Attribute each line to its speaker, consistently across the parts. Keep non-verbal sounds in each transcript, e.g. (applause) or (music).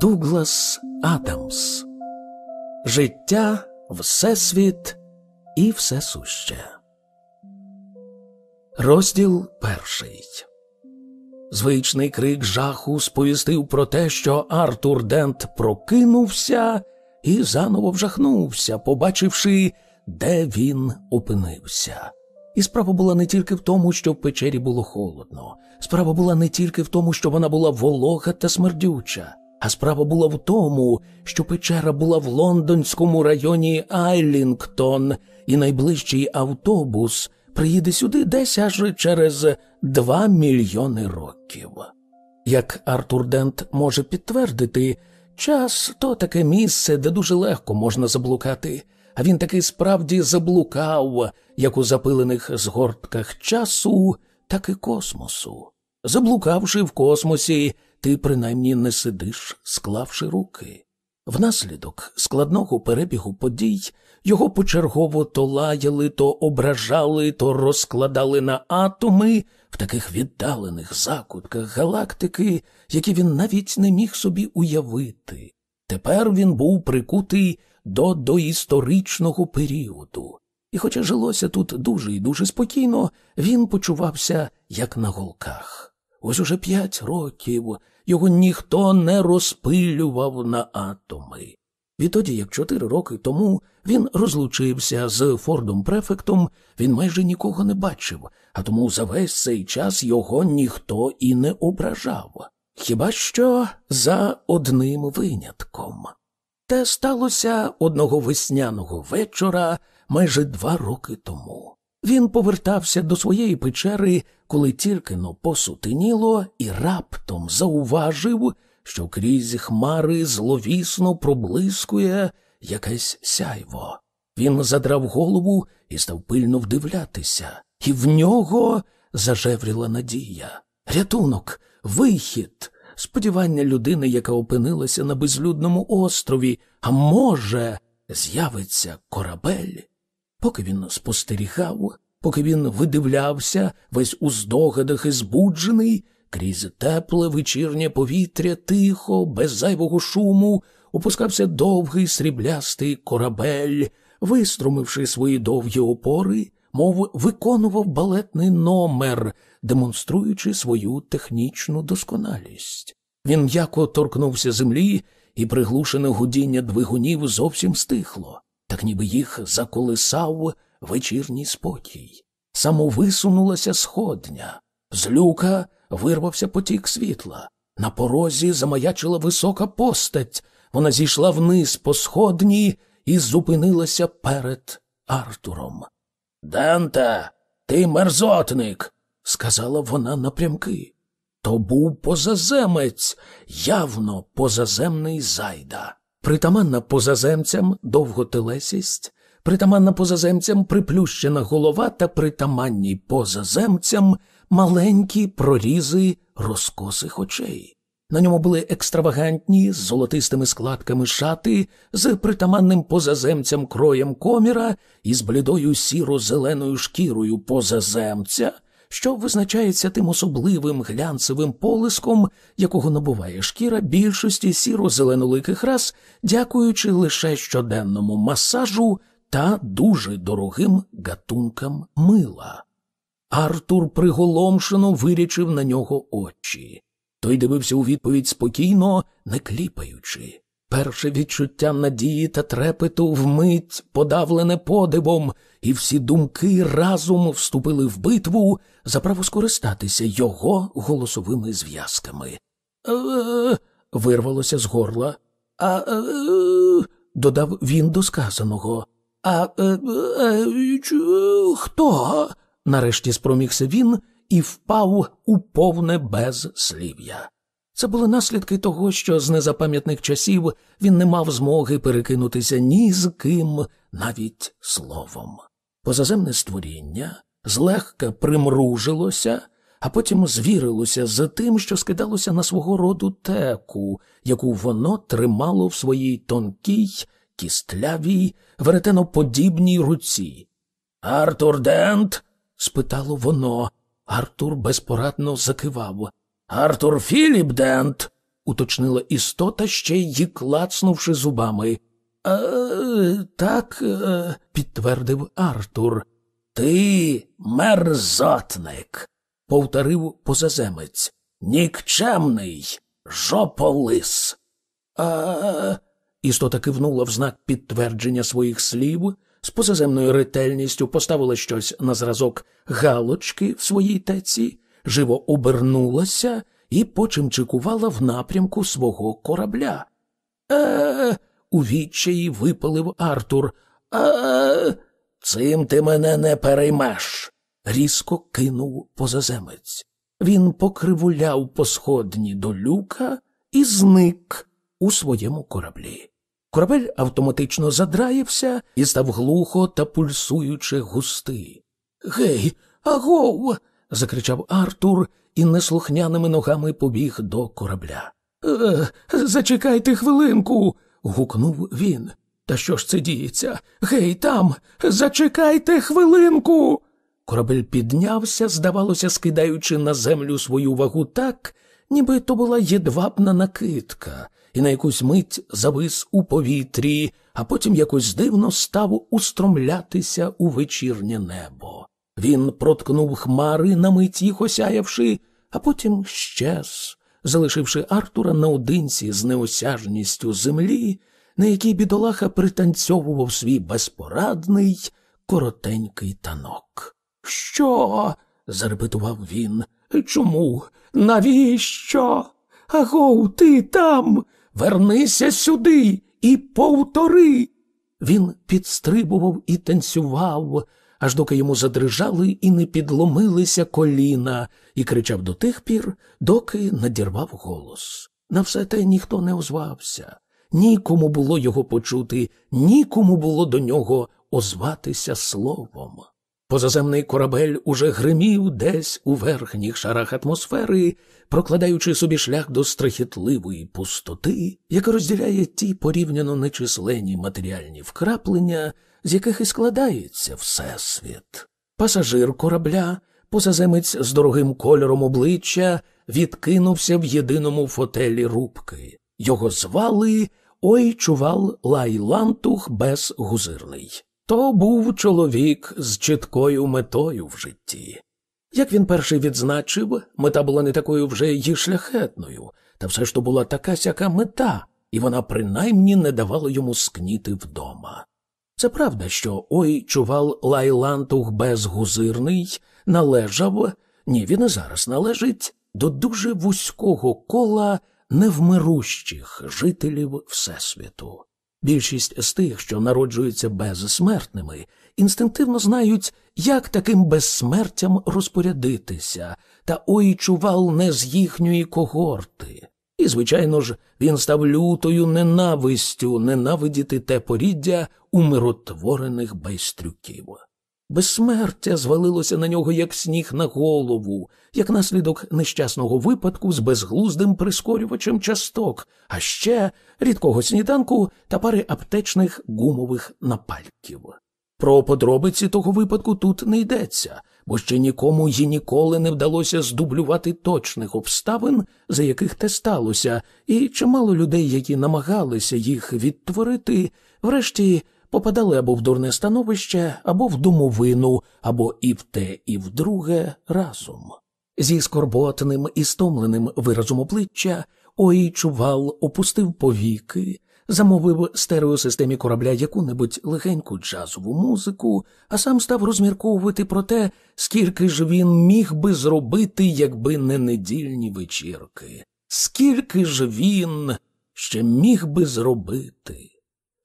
Speaker 1: Дуглас Адамс Життя, Всесвіт і все суще. Розділ перший. Звичний крик жаху сповістив про те, що Артур Дент прокинувся і заново вжахнувся, побачивши, де він опинився. І справа була не тільки в тому, що в печері було холодно, справа була не тільки в тому, що вона була волога та смердюча, а справа була в тому, що печера була в лондонському районі Айлінгтон, і найближчий автобус приїде сюди десь аж через два мільйони років. Як Артур Дент може підтвердити, час то таке місце, де дуже легко можна заблукати, а він таки справді заблукав, як у запилених згортках часу, так і космосу. Заблукавши в космосі, ти принаймні не сидиш, склавши руки. Внаслідок складного перебігу подій його почергово то лаяли, то ображали, то розкладали на атоми в таких віддалених закутках галактики, які він навіть не міг собі уявити. Тепер він був прикутий до доісторичного періоду, і, хоча жилося тут дуже і дуже спокійно, він почувався як на голках. Ось уже п'ять років його ніхто не розпилював на атоми. Відтоді, як чотири роки тому він розлучився з Фордом Префектом, він майже нікого не бачив, а тому за весь цей час його ніхто і не ображав. Хіба що за одним винятком. Те сталося одного весняного вечора майже два роки тому. Він повертався до своєї печери, коли тільки но посутеніло, і раптом зауважив, що крізь хмари зловісно проблискує якесь сяйво. Він задрав голову і став пильно вдивлятися, і в нього зажевріла надія. Рятунок, вихід, сподівання людини, яка опинилася на безлюдному острові, а може, з'явиться корабель. Поки він спостерігав, поки він видивлявся, весь у здогадах і збуджений, крізь тепле вечірнє повітря тихо, без зайвого шуму, опускався довгий сріблястий корабель, виструмивши свої довгі опори, мов виконував балетний номер, демонструючи свою технічну досконалість. Він м'яко торкнувся землі, і приглушене гудіння двигунів зовсім стихло так ніби їх заколисав вечірній спокій. Самовисунулася сходня, з люка вирвався потік світла. На порозі замаячила висока постать. Вона зійшла вниз по сходній і зупинилася перед Артуром. Данта, ти мерзотник, сказала вона напрямки. То був позаземець, явно позаземний зайда. Притаманна позаземцям довготелесість, притаманна позаземцям приплющена голова та притаманні позаземцям маленькі прорізи розкосих очей. На ньому були екстравагантні з золотистими складками шати, з притаманним позаземцям кроєм коміра і з блідою сіро-зеленою шкірою позаземця що визначається тим особливим глянцевим полиском, якого набуває шкіра більшості сіро-зеленоликих рас, дякуючи лише щоденному масажу та дуже дорогим гатункам мила. Артур приголомшено вирічив на нього очі. Той дивився у відповідь спокійно, не кліпаючи. Перше відчуття надії та трепету вмить подавлене подивом, і всі думки разом вступили в битву за право скористатися його голосовими зв'язками. Е, вирвалося з горла. А е, додав він до сказаного. А е, хто? нарешті спромігся він і впав у повне безслів'я. Це були наслідки того, що з незапам'ятних часів він не мав змоги перекинутися ні з ким, навіть словом. Позаземне створіння злегка примружилося, а потім звірилося з тим, що скидалося на свого роду теку, яку воно тримало в своїй тонкій, кістлявій, веретеноподібній руці. Артур Дент? спитало воно. Артур безпорадно закивав. Артур Філіп Дент. уточнила істота, ще й клацнувши зубами. «Е, Так, е, підтвердив Артур. Ти мерзотник, повторив позаземець. Нікчемний жополис. А. Істота кивнула в знак підтвердження своїх слів, з позаземною ретельністю поставила щось на зразок галочки в своїй теці, живо обернулася і почимчикувала в напрямку свого корабля. Е. У відчаї випалив Артур. А. Цим ти мене не переймеш. різко кинув позаземець. Він покривуляв по сходні до люка і зник у своєму кораблі. Корабель автоматично задраївся і став глухо та пульсуючи густий. Гей, агов. Закричав Артур і неслухняними ногами побіг до корабля. «Е, Зачекайте хвилинку. гукнув він. Та що ж це діється? Гей, там, зачекайте хвилинку. Корабель піднявся, здавалося, скидаючи на землю свою вагу так, ніби то була єдвабна накидка, і на якусь мить завис у повітрі, а потім якось дивно став устромлятися у вечірнє небо. Він проткнув хмари, на мить їх осяявши, а потім щез, залишивши Артура наодинці з неосяжністю землі, на якій бідолаха пританцьовував свій безпорадний коротенький танок. Що? зарепетував він. Чому? Навіщо? Агов, ти там? Вернися сюди і повтори. Він підстрибував і танцював, аж доки йому задрижали і не підломилися коліна, і кричав до тих пір, доки надірвав голос. На все те ніхто не озвався, нікому було його почути, нікому було до нього озватися словом. Позаземний корабель уже гримів десь у верхніх шарах атмосфери, прокладаючи собі шлях до страхітливої пустоти, яка розділяє ті порівняно нечисленні матеріальні вкраплення, з яких і складається Всесвіт. Пасажир корабля, позаземець з дорогим кольором обличчя, відкинувся в єдиному фотелі рубки. Його звали Ой чувал Лайлантух безгузирний. То був чоловік з чіткою метою в житті. Як він перший відзначив, мета була не такою вже й шляхетною, та все ж то була така сяка мета, і вона принаймні не давала йому скніти вдома. Це правда, що ой чувал Лайлантух безгузирний належав, ні, він і зараз належить до дуже вузького кола невмирущих жителів Всесвіту. Більшість з тих, що народжуються безсмертними, інстинктивно знають, як таким безсмертям розпорядитися, та ой чувал не з їхньої когорти. І, звичайно ж, він став лютою ненавистю ненавидіти те поріддя умиротворених байстрюків. Безсмертя звалилося на нього, як сніг на голову, як наслідок нещасного випадку з безглуздим прискорювачем часток, а ще рідкого сніданку та пари аптечних гумових напальків. Про подробиці того випадку тут не йдеться, бо ще нікому й ніколи не вдалося здублювати точних обставин, за яких те сталося, і чимало людей, які намагалися їх відтворити, врешті попадали або в дурне становище, або в домовину, або і в те, і в друге разом. Зі скорботним і стомленим виразом обличчя Ой чувал опустив повіки, замовив стереосистемі корабля яку-небудь легеньку джазову музику, а сам став розмірковувати про те, скільки ж він міг би зробити, якби не недільні вечірки. Скільки ж він ще міг би зробити?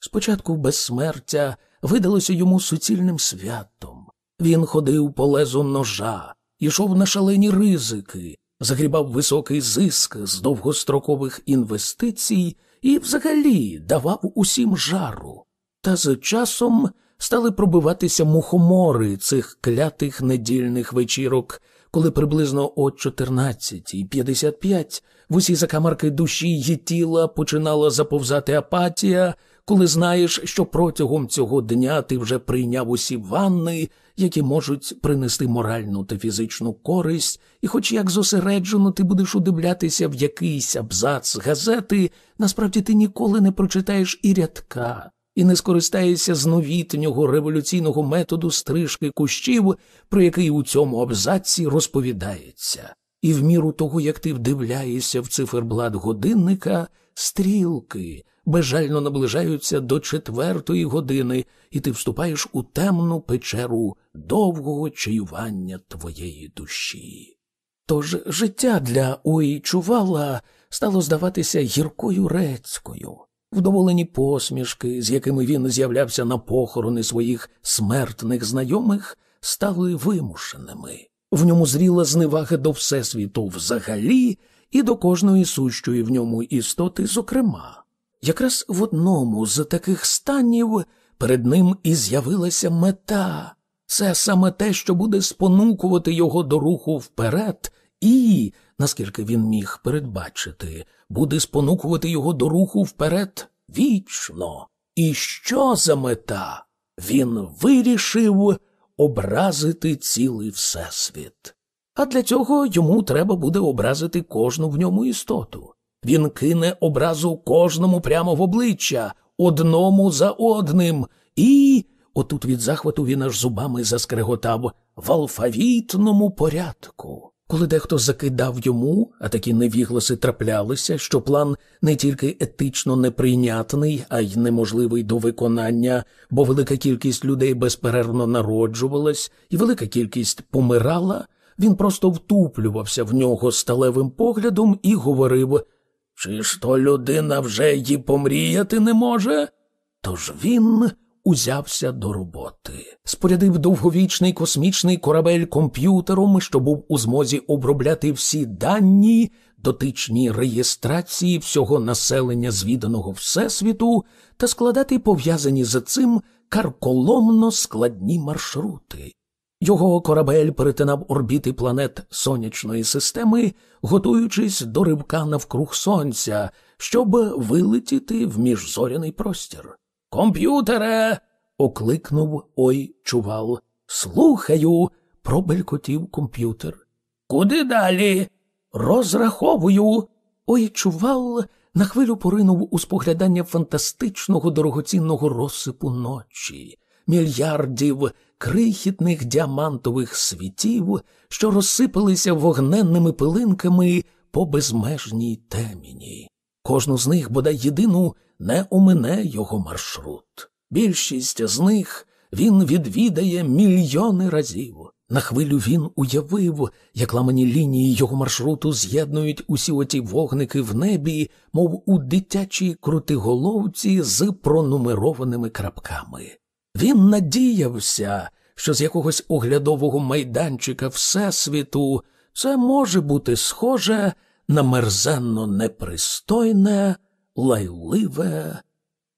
Speaker 1: Спочатку безсмертя видалося йому суцільним святом. Він ходив по лезу ножа, йшов на шалені ризики, загрібав високий зиск з довгострокових інвестицій і взагалі давав усім жару. Та з часом стали пробиватися мухомори цих клятих недільних вечірок, коли приблизно о 14.55 в усі закамарки душі й тіла починала заповзати апатія, коли знаєш, що протягом цього дня ти вже прийняв усі ванни які можуть принести моральну та фізичну користь, і, хоч як зосереджено ти будеш удивлятися в якийсь абзац газети, насправді ти ніколи не прочитаєш і рядка. І не скористаєшся з новітнього революційного методу стрижки кущів, про який у цьому абзаці розповідається. І в міру того, як ти вдивляєшся в циферблат годинника, стрілки безжально наближаються до четвертої години, і ти вступаєш у темну печеру довгого чаювання твоєї душі. Тож життя для Ой Чувала стало здаватися гіркою рецькою. Вдоволені посмішки, з якими він з'являвся на похорони своїх смертних знайомих, стали вимушеними. В ньому зріла зневага до Всесвіту взагалі і до кожної сущої в ньому істоти, зокрема. Якраз в одному з таких станів перед ним і з'явилася мета. Це саме те, що буде спонукувати його до руху вперед, і, наскільки він міг передбачити, буде спонукувати його до руху вперед вічно. І що за мета? Він вирішив образити цілий всесвіт. А для цього йому треба буде образити кожну в ньому істоту. Він кине образу кожному прямо в обличчя, одному за одним, і. Отут від захвату він аж зубами заскреготав в алфавітному порядку. Коли дехто закидав йому, а такі невігласи траплялися, що план не тільки етично неприйнятний, а й неможливий до виконання, бо велика кількість людей безперервно народжувалась, і велика кількість помирала, він просто втуплювався в нього сталевим поглядом і говорив чи ж то людина вже й помріяти не може? Тож він узявся до роботи, спорядив довговічний космічний корабель комп'ютером, що був у змозі обробляти всі дані, дотичні реєстрації всього населення звіданого Всесвіту та складати пов'язані за цим карколомно складні маршрути. Його корабель перетинав орбіти планет сонячної системи, готуючись до ривка навкруг сонця, щоб вилетіти в міжзоряний простір. Комп'ютере. окликнув ой чувал. Слухаю, пробелькотів комп'ютер. Куди далі? Розраховую. Ой чувал на хвилю поринув у споглядання фантастичного дорогоцінного розсипу ночі, мільярдів крихітних діамантових світів, що розсипалися вогненними пилинками по безмежній теміні. Кожну з них, бодай єдину, не омине його маршрут. Більшість з них він відвідає мільйони разів. На хвилю він уявив, як ламані лінії його маршруту з'єднують усі оті вогники в небі, мов у дитячій крутиголовці з пронумерованими крапками. Він надіявся, що з якогось оглядового майданчика Всесвіту це може бути схоже на мерзенно непристойне, лайливе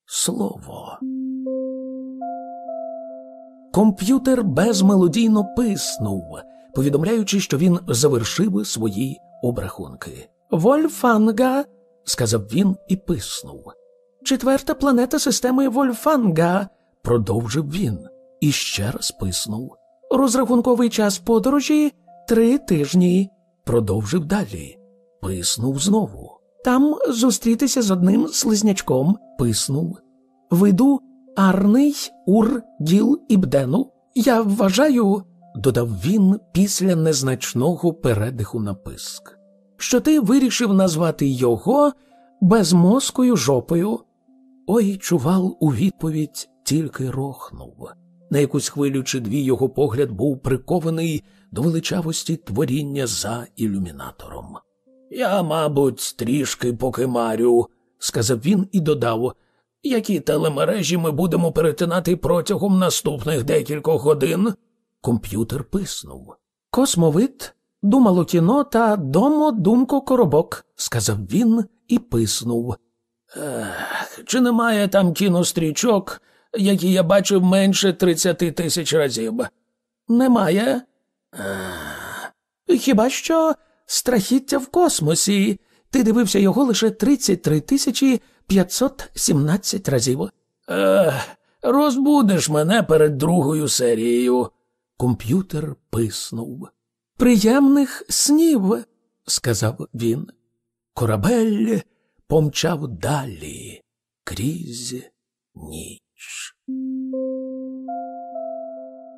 Speaker 1: слово. Комп'ютер безмелодійно писнув, повідомляючи, що він завершив свої обрахунки. Вольфанга, сказав він і писнув. Четверта планета системи Вольфанга, продовжив він і ще раз писнув. Розрахунковий час подорожі три тижні. Продовжив далі. Писнув знову. Там зустрітися з одним слизнячком, писнув. Виду Арний, Ур, Діл і Бдену. Я вважаю, додав він після незначного передиху на писк, що ти вирішив назвати його безмозкою жопою. Ой, чувал у відповідь тільки рохнув. На якусь хвилю чи дві його погляд був прикований до величавості творіння за ілюмінатором. Я, мабуть, трішки покимарю, сказав він і додав, які телемережі ми будемо перетинати протягом наступних декількох годин. Комп'ютер писнув. Космовит, думало кіно та домо думко коробок, сказав він і писнув. Ех, Чи немає там кінострічок, які я бачив менше тридцяти тисяч разів? Немає. Хіба що страхіття в космосі. Ти дивився його лише 33 тисячі 517 разів. Ех, розбудеш мене перед другою серією. комп'ютер писнув. Приємних снів, сказав він. Корабель помчав далі крізь ніч.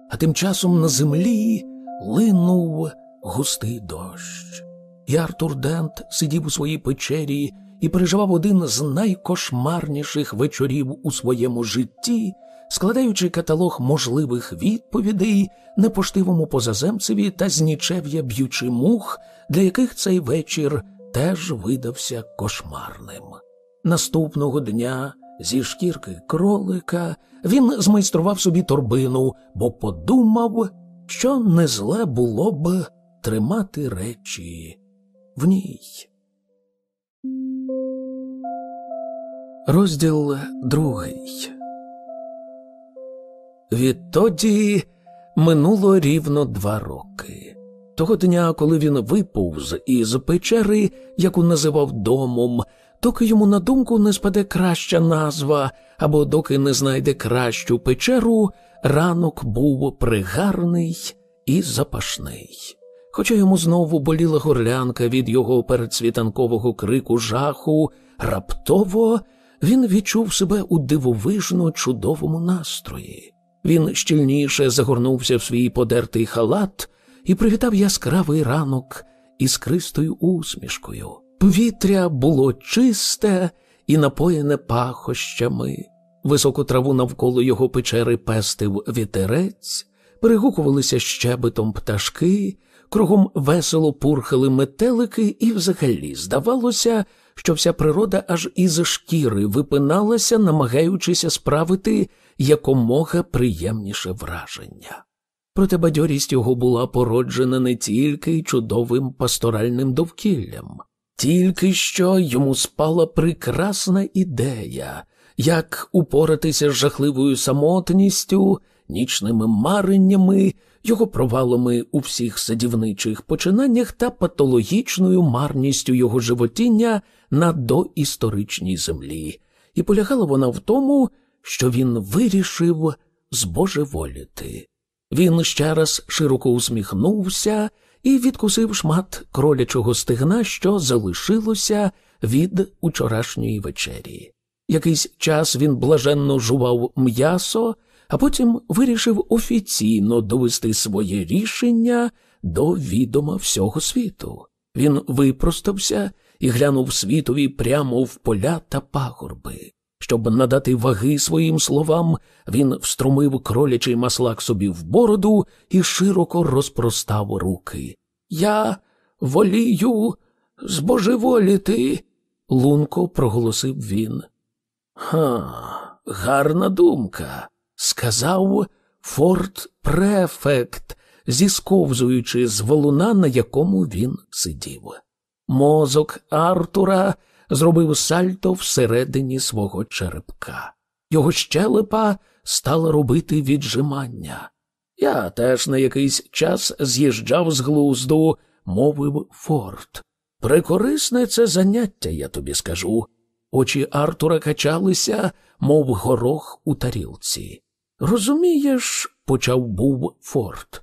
Speaker 1: А тим часом на землі линув густий дощ. І Артур Дент сидів у своїй печері і переживав один з найкошмарніших вечорів у своєму житті, складаючи каталог можливих відповідей непоштивому позаземцеві та знічев'я б'ючи мух, для яких цей вечір теж видався кошмарним. Наступного дня зі шкірки кролика він змайстрував собі торбину, бо подумав, що не зле було б тримати речі в ній. Розділ другий. Відтоді минуло рівно два роки. Того дня, коли він виповз із печери, яку називав домом, доки йому на думку не спаде краща назва, або доки не знайде кращу печеру, ранок був пригарний і запашний. Хоча йому знову боліла горлянка від його передсвітанкового крику жаху, раптово він відчув себе у дивовижно чудовому настрої. Він щільніше загорнувся в свій подертий халат і привітав яскравий ранок із кристою усмішкою. Повітря було чисте і напоєне пахощами. Високу траву навколо його печери пестив вітерець, перегукувалися щебетом пташки, кругом весело пурхали метелики, і взагалі здавалося, що вся природа аж із шкіри випиналася, намагаючися справити якомога приємніше враження. Проте бадьорість його була породжена не тільки чудовим пасторальним довкіллям, тільки що йому спала прекрасна ідея, як упоратися з жахливою самотністю, нічними мареннями, його провалами у всіх садівничих починаннях та патологічною марністю його животіння на доісторичній землі, і полягала вона в тому, що він вирішив збожеволіти. Він ще раз широко усміхнувся і відкусив шмат кролячого стегна, що залишилося від учорашньої вечері. Якийсь час він блаженно жував м'ясо, а потім вирішив офіційно довести своє рішення до відома всього світу. Він випростався і глянув світові прямо в поля та пагорби. Щоб надати ваги своїм словам, він вструмив кролячий маслак собі в бороду і широко розпростав руки. Я волію збожеволіти, лунко проголосив він. Ха, гарна думка, сказав Форт Префект, зісковзуючи з волуна, на якому він сидів. Мозок Артура зробив сальто всередині свого черепка. Його щелепа стала робити віджимання. Я теж на якийсь час з'їжджав з глузду, мовив Форд. Прикорисне це заняття, я тобі скажу. Очі Артура качалися, мов горох у тарілці. Розумієш, почав був Форд.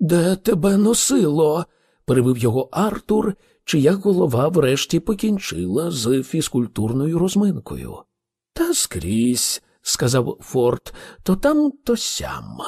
Speaker 1: Де тебе носило? перевив його Артур чия голова врешті покінчила з фізкультурною розминкою. Та скрізь, сказав Форд, то там, то сям,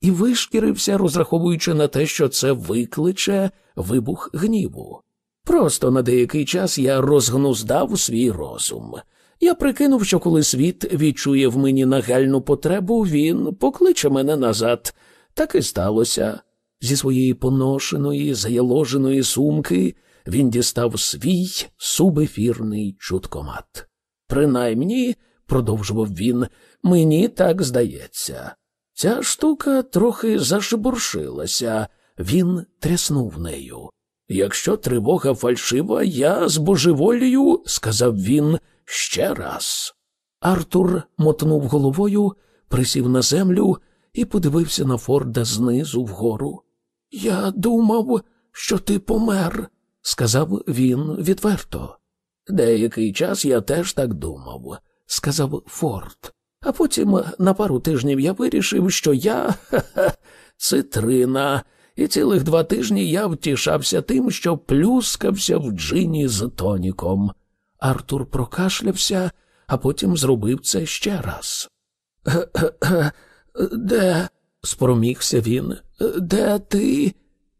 Speaker 1: і вишкірився, розраховуючи на те, що це викличе вибух гніву. Просто на деякий час я розгнуздав свій розум. Я прикинув, що коли світ відчує в мені нагальну потребу, він покличе мене назад. Так і сталося. Зі своєї поношеної, заяложеної сумки він дістав свій субефірний чуткомат. Принаймні, продовжував він, мені так здається. Ця штука трохи зашибуршилася, він тряснув нею. Якщо тривога фальшива, я збожеволію, сказав він ще раз. Артур мотнув головою, присів на землю і подивився на Форда знизу вгору. Я думав, що ти помер, сказав він відверто. Деякий час я теж так думав, сказав Форд. А потім на пару тижнів я вирішив, що я ха-ха, цитрина, і цілих два тижні я втішався тим, що плюскався в джині з тоніком. Артур прокашлявся, а потім зробив це ще раз. Де? спромігся він. Де ти?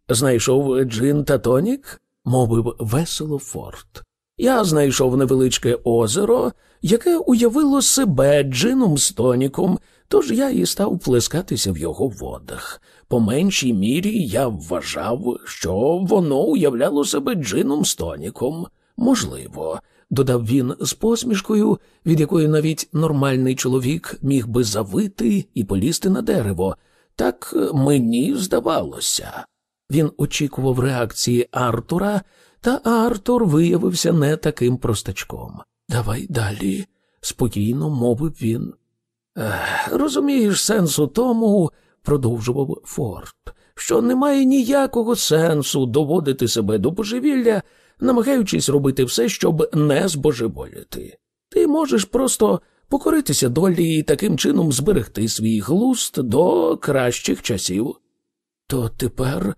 Speaker 1: Знайшов джин та тонік? Мовив весело Форд. Я знайшов невеличке озеро, яке уявило себе джином з тоніком, тож я і став плескатися в його водах. По меншій мірі я вважав, що воно уявляло себе джином з тоніком. Можливо, додав він з посмішкою, від якої навіть нормальний чоловік міг би завити і полізти на дерево. Так мені здавалося. Він очікував реакції Артура, та Артур виявився не таким простачком. Давай далі, спокійно мовив він. Розумієш, сенс у тому, продовжував Форд, що немає ніякого сенсу доводити себе до божевілля, намагаючись робити все, щоб не збожеволіти. Ти можеш просто покоритися долі і таким чином зберегти свій глуст до кращих часів. То тепер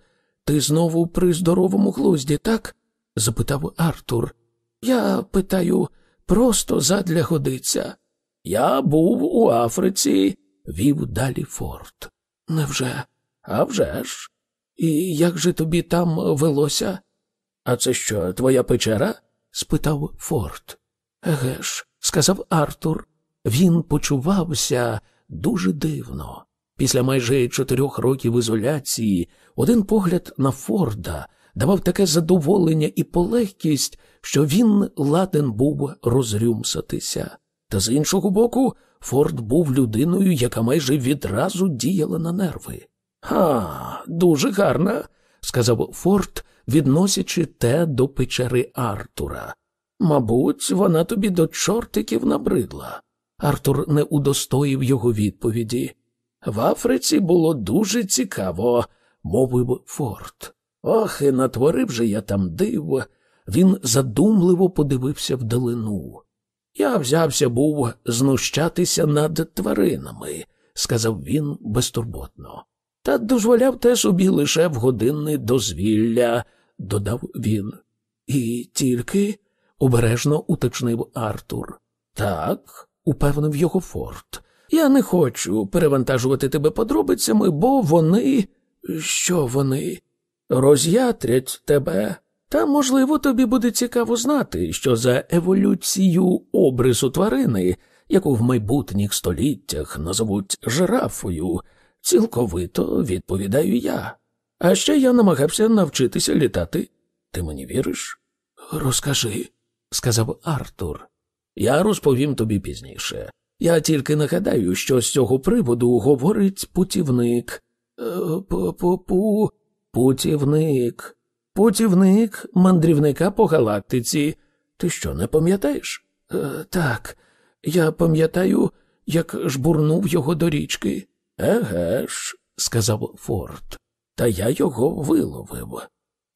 Speaker 1: ти знову при здоровому глузді, так? запитав Артур. Я питаю, просто задля годиться. Я був у Африці, вів далі Форд. Невже? «А вже ж. І як же тобі там велося? А це що, твоя печера? спитав Форд. Еге ж, сказав Артур. Він почувався дуже дивно. Після майже чотирьох років ізоляції один погляд на Форда давав таке задоволення і полегкість, що він ладен був розрюмсатися. Та з іншого боку, Форд був людиною, яка майже відразу діяла на нерви. «Ха, дуже гарна, сказав Форд, відносячи те до печери Артура. Мабуть, вона тобі до чортиків набридла. Артур не удостоїв його відповіді. В Африці було дуже цікаво, мовив Форд. Ох, і натворив же я там див. Він задумливо подивився вдалину. Я взявся був знущатися над тваринами, сказав він безтурботно. Та дозволяв те собі лише в години дозвілля, додав він. І тільки обережно уточнив Артур. Так, упевнив його Форд. Я не хочу перевантажувати тебе подробицями, бо вони. Що вони? Роз'ятрять тебе. Та, можливо, тобі буде цікаво знати, що за еволюцію обрису тварини, яку в майбутніх століттях назовуть жирафою, цілковито відповідаю я. А ще я намагався навчитися літати. Ти мені віриш? Розкажи, сказав Артур. Я розповім тобі пізніше. Я тільки нагадаю, що з цього приводу говорить путівник. Е, Пу-пу-пу, путівник. Путівник мандрівника по галактиці. Ти що, не пам'ятаєш? Е, так, я пам'ятаю, як жбурнув його до річки. Еге ж, сказав Форд, та я його виловив.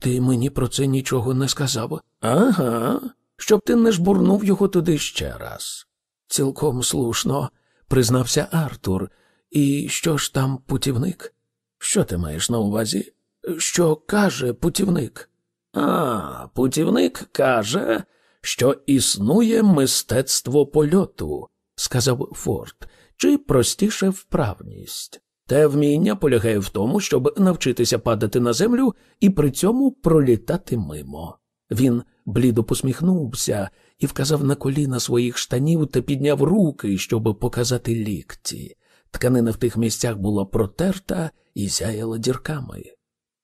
Speaker 1: Ти мені про це нічого не сказав. Ага, щоб ти не жбурнув його туди ще раз. Цілком слушно, признався Артур. І що ж там путівник? Що ти маєш на увазі? Що каже путівник? А, путівник каже, що існує мистецтво польоту, сказав Форд, чи простіше вправність. Те вміння полягає в тому, щоб навчитися падати на землю і при цьому пролітати мимо. Він блідо посміхнувся і вказав на коліна своїх штанів та підняв руки, щоб показати лікті. Тканина в тих місцях була протерта і зяяла дірками.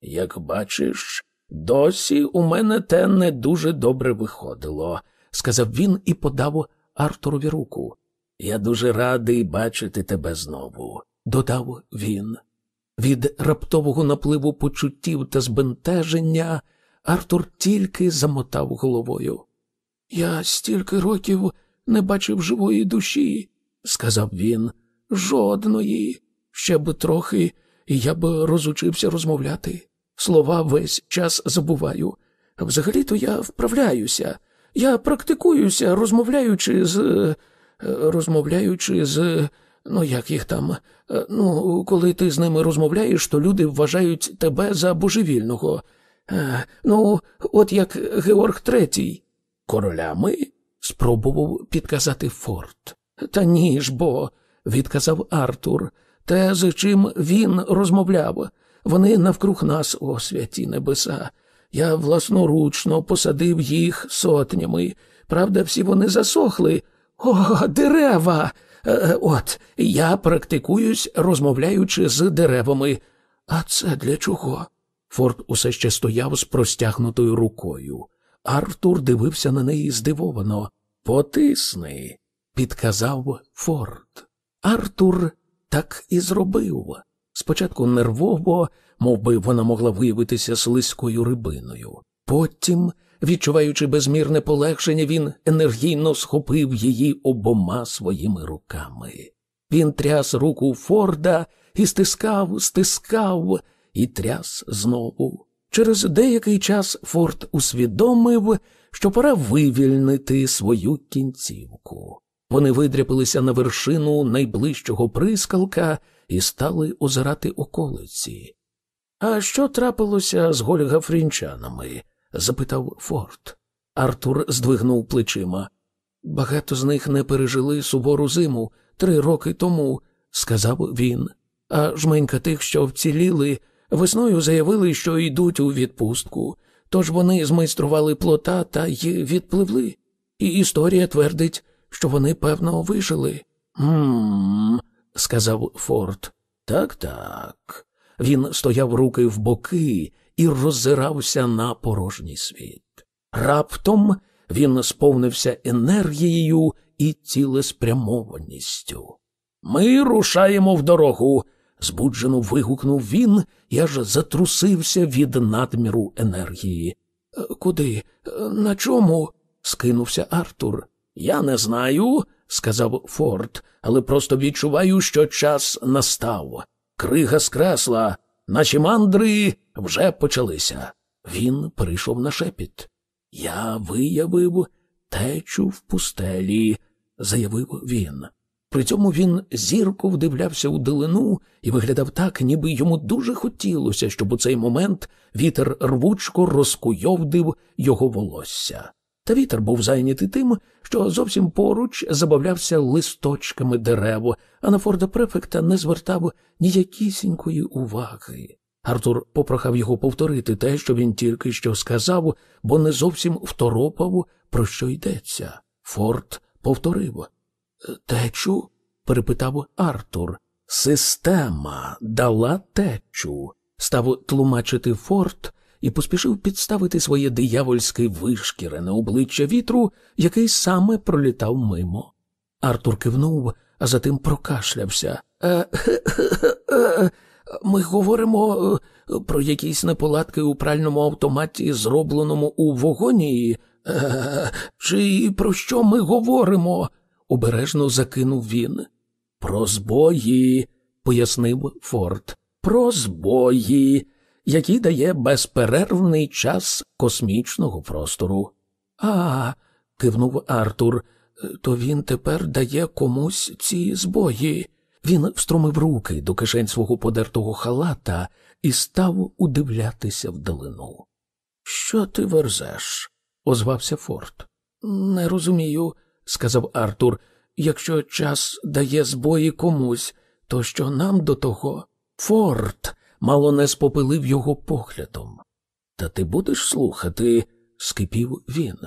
Speaker 1: Як бачиш, досі у мене те не дуже добре виходило, сказав він і подав Артурові руку. Я дуже радий бачити тебе знову, додав він. Від раптового напливу почуттів та збентеження Артур тільки замотав головою. Я стільки років не бачив живої душі, сказав він. Жодної. Ще б трохи, я б розучився розмовляти. Слова весь час забуваю. Взагалі-то я вправляюся. Я практикуюся, розмовляючи з. розмовляючи з. ну як їх там, ну, коли ти з ними розмовляєш, то люди вважають тебе за божевільного. Е, ну, от як Георг Третій. Королями? спробував підказати Форд. Та ні ж бо, відказав Артур. Те, з чим він розмовляв. Вони навкруг нас, о святі небеса. Я власноручно посадив їх сотнями. Правда, всі вони засохли. О, дерева! Е, е, от, я практикуюсь, розмовляючи з деревами. А це для чого? Форд усе ще стояв з простягнутою рукою. Артур дивився на неї здивовано. Потисни, підказав Форд. Артур так і зробив. Спочатку нервово, мов би вона могла виявитися слизькою рибиною. Потім, відчуваючи безмірне полегшення, він енергійно схопив її обома своїми руками. Він тряс руку Форда і стискав, стискав і тряс знову. Через деякий час Форд усвідомив, що пора вивільнити свою кінцівку. Вони видряпилися на вершину найближчого прискалка і стали озирати околиці. А що трапилося з Гольга Фрінчанами? запитав Форд. Артур здвигнув плечима. Багато з них не пережили сувору зиму три роки тому, сказав він. А жменька тих, що вціліли, весною заявили, що йдуть у відпустку, тож вони змайстрували плота та й відпливли. І історія твердить, що вони, певно, вижили. «Ммм», – сказав Форд. Так, так. Він стояв руки в боки і роззирався на порожній світ. Раптом він сповнився енергією і цілеспрямованістю. Ми рушаємо в дорогу. Збуджено вигукнув він і аж затрусився від надміру енергії. Куди? На чому? скинувся Артур. Я не знаю, сказав Форд, але просто відчуваю, що час настав. Крига скресла, наші мандри вже почалися. Він перейшов на шепіт. Я виявив течу в пустелі, заявив він. При цьому він зірко вдивлявся у дилину і виглядав так, ніби йому дуже хотілося, щоб у цей момент вітер рвучко розкуйовдив його волосся. Та вітер був зайнятий тим, що зовсім поруч забавлявся листочками дерев, а на Форда префекта не звертав ніякісінької уваги. Артур попрохав його повторити те, що він тільки що сказав, бо не зовсім второпав, про що йдеться. Форд повторив. Течу? перепитав Артур. Система дала течу, став тлумачити Форд, і поспішив підставити своє диявольське вишкірене обличчя вітру, який саме пролітав мимо. Артур кивнув, а затим прокашлявся. (laughs) Е, Ми говоримо е, про якісь неполадки у пральному автоматі, зробленому у вогоні. Е, Чи про що ми говоримо? Обережно закинув він. Про збої, пояснив Форд. Про збої який дає безперервний час космічного простору. А, кивнув Артур, то він тепер дає комусь ці збої. Він встромив руки до кишень свого подертого халата і став удивлятися вдалину. Що ти верзеш? озвався Форд. Не розумію, сказав Артур. Якщо час дає збої комусь, то що нам до того? Форд, мало не спопилив його поглядом. Та ти будеш слухати? скипів він.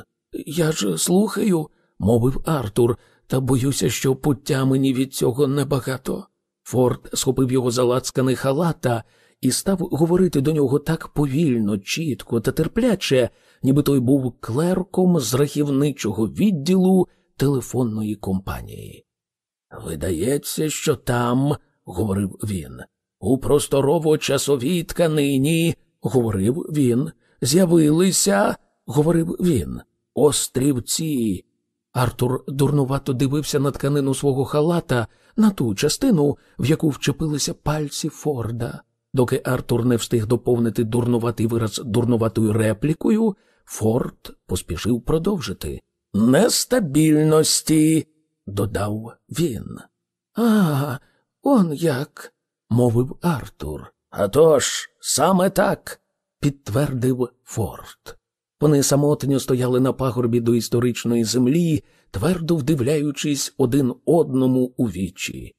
Speaker 1: Я ж слухаю, мовив Артур, та боюся, що пуття мені від цього небагато. Форд схопив його за лацканий халата і став говорити до нього так повільно, чітко та терпляче, ніби той був клерком з рахівничого відділу телефонної компанії. Видається, що там, говорив він, у просторово-часовій тканині, говорив він, з'явилися, говорив він, острівці. Артур дурнувато дивився на тканину свого халата, на ту частину, в яку вчепилися пальці Форда. Доки Артур не встиг доповнити дурнуватий вираз дурнуватою реплікою, Форд поспішив продовжити. Нестабільності, додав він. А, он як, мовив Артур. «А тож, саме так, підтвердив Форд. Вони самотньо стояли на пагорбі до історичної землі, твердо вдивляючись один одному у вічі.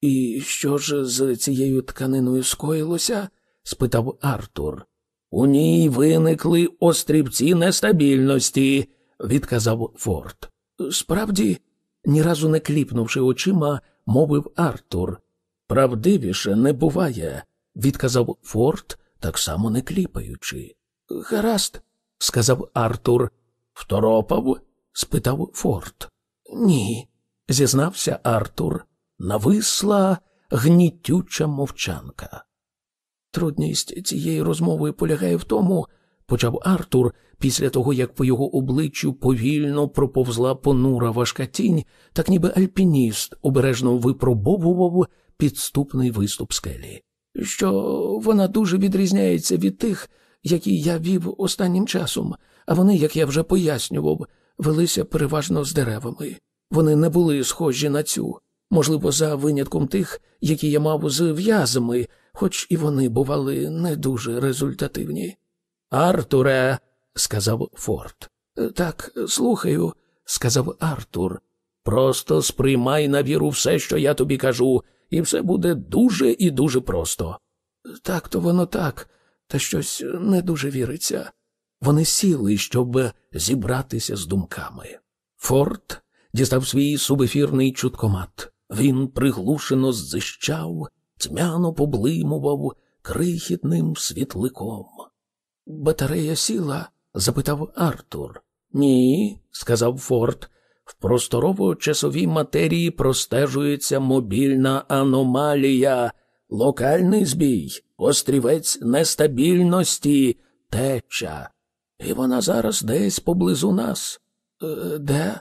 Speaker 1: І що ж з цією тканиною скоїлося? спитав Артур. У ній виникли острівці нестабільності, відказав Форд. Справді, ні разу не кліпнувши очима, мовив Артур. Правдивіше не буває, відказав Форд, так само не кліпаючи. Гаразд, сказав Артур. Второпав? спитав Форд. Ні, зізнався Артур. Нависла гнітюча мовчанка. Трудність цієї розмови полягає в тому, почав Артур, після того, як по його обличчю повільно проповзла понура важка тінь, так ніби альпініст обережно випробовував підступний виступ скелі, що вона дуже відрізняється від тих, які я вів останнім часом, а вони, як я вже пояснював, велися переважно з деревами. Вони не були схожі на цю, можливо, за винятком тих, які я мав з в'язами, хоч і вони бували не дуже результативні. Артуре, сказав Форд. Так, слухаю, сказав Артур. Просто сприймай на віру все, що я тобі кажу, і все буде дуже і дуже просто. Так то воно так, та щось не дуже віриться. Вони сіли, щоб зібратися з думками. Форд дістав свій субефірний чуткомат. Він приглушено ззищав, тьмяно поблимував крихітним світликом. Батарея сіла? запитав Артур. Ні, сказав Форд. В просторово-часовій матерії простежується мобільна аномалія, локальний збій, острівець нестабільності, теча. І вона зараз десь поблизу нас. Е, де?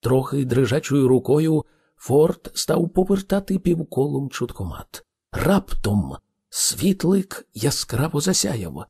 Speaker 1: Трохи дрижачою рукою Форд став повертати півколом чуткомат. Раптом світлик яскраво засяяв.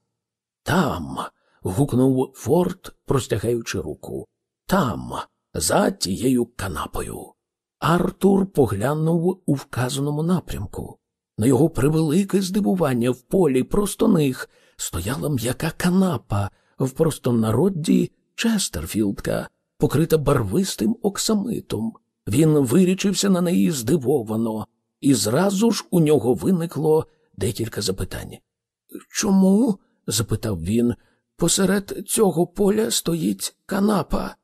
Speaker 1: Там. гукнув Форд, простягаючи руку. Там, за тією канапою. Артур поглянув у вказаному напрямку. На його превелике здивування в полі просто них стояла м'яка канапа в простонародді Честерфілдка, покрита барвистим оксамитом. Він вирічився на неї здивовано, і зразу ж у нього виникло декілька запитань. Чому? Запитав він. Посеред цього поля стоїть канапа.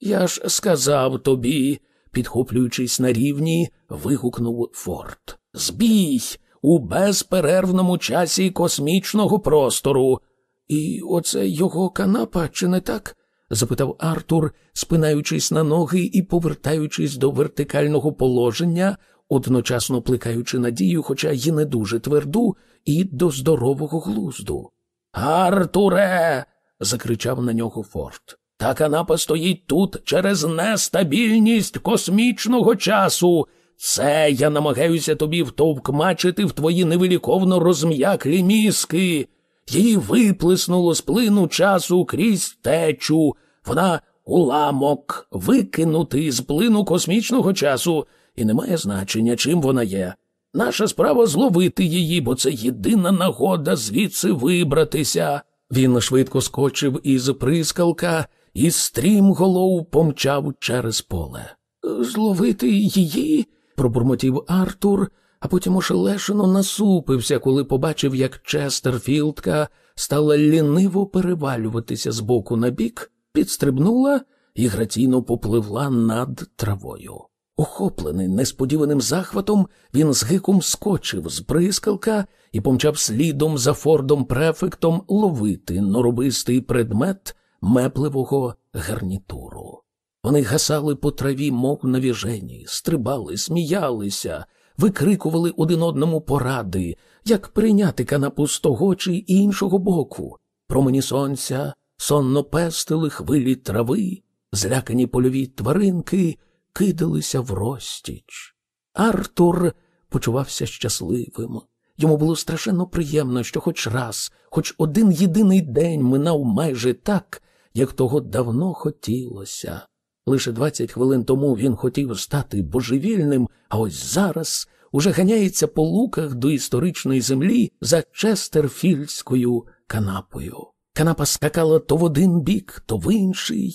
Speaker 1: Я ж сказав тобі, підхоплюючись на рівні, вигукнув Форд. Збій у безперервному часі космічного простору. І оце його канапа, чи не так? запитав Артур, спинаючись на ноги і повертаючись до вертикального положення, одночасно плекаючи надію, хоча й не дуже тверду, і до здорового глузду. Артуре. закричав на нього Форд. Та канапа стоїть тут через нестабільність космічного часу. Це я намагаюся тобі втовкмачити в твої невиліковно розм'яклі мізки. Її виплеснуло з плину часу крізь течу. Вона уламок, викинутий з плину космічного часу, і немає значення, чим вона є. Наша справа зловити її, бо це єдина нагода звідси вибратися. Він швидко скочив із прискалка і стрімголов помчав через поле. Зловити її? пробурмотів Артур, а потім ошелешено насупився, коли побачив, як Честерфілдка стала ліниво перевалюватися з боку на бік, підстрибнула і граційно попливла над травою. Охоплений несподіваним захватом, він з гиком скочив з бризкалка і помчав слідом за фордом префектом ловити норобистий предмет мепливого гарнітуру. Вони гасали по траві, мов навіжені, стрибали, сміялися, викрикували один одному поради, як прийняти канапу з того чи іншого боку. Промені сонця, сонно пестили хвилі трави, злякані польові тваринки кидалися в розтіч. Артур почувався щасливим. Йому було страшенно приємно, що хоч раз, хоч один єдиний день минав майже так, як того давно хотілося. Лише 20 хвилин тому він хотів стати божевільним, а ось зараз уже ганяється по луках до історичної землі за Честерфільдською канапою. Канапа скакала то в один бік, то в інший,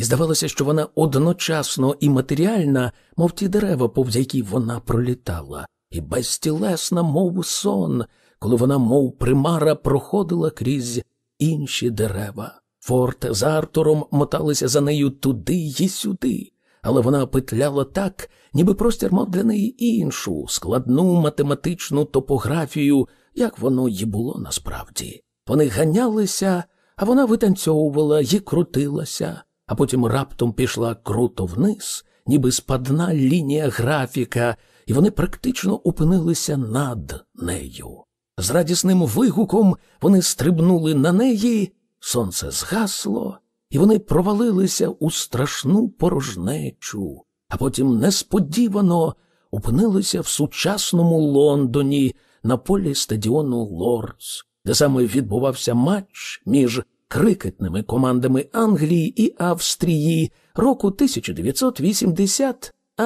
Speaker 1: і здавалося, що вона одночасно і матеріальна, мов ті дерева, повз які вона пролітала, і безтілесна, мов сон, коли вона, мов примара, проходила крізь інші дерева. Форт з Артуром моталися за нею туди й сюди, але вона петляла так, ніби простір мав для неї іншу, складну математичну топографію, як воно й було насправді. Вони ганялися, а вона витанцьовувала й крутилася, а потім раптом пішла круто вниз, ніби спадна лінія графіка, і вони практично опинилися над нею. З радісним вигуком вони стрибнули на неї, сонце згасло, і вони провалилися у страшну порожнечу, а потім несподівано опинилися в сучасному Лондоні на полі стадіону Лордс, де саме відбувався матч між крикетними командами Англії і Австрії року 1980, а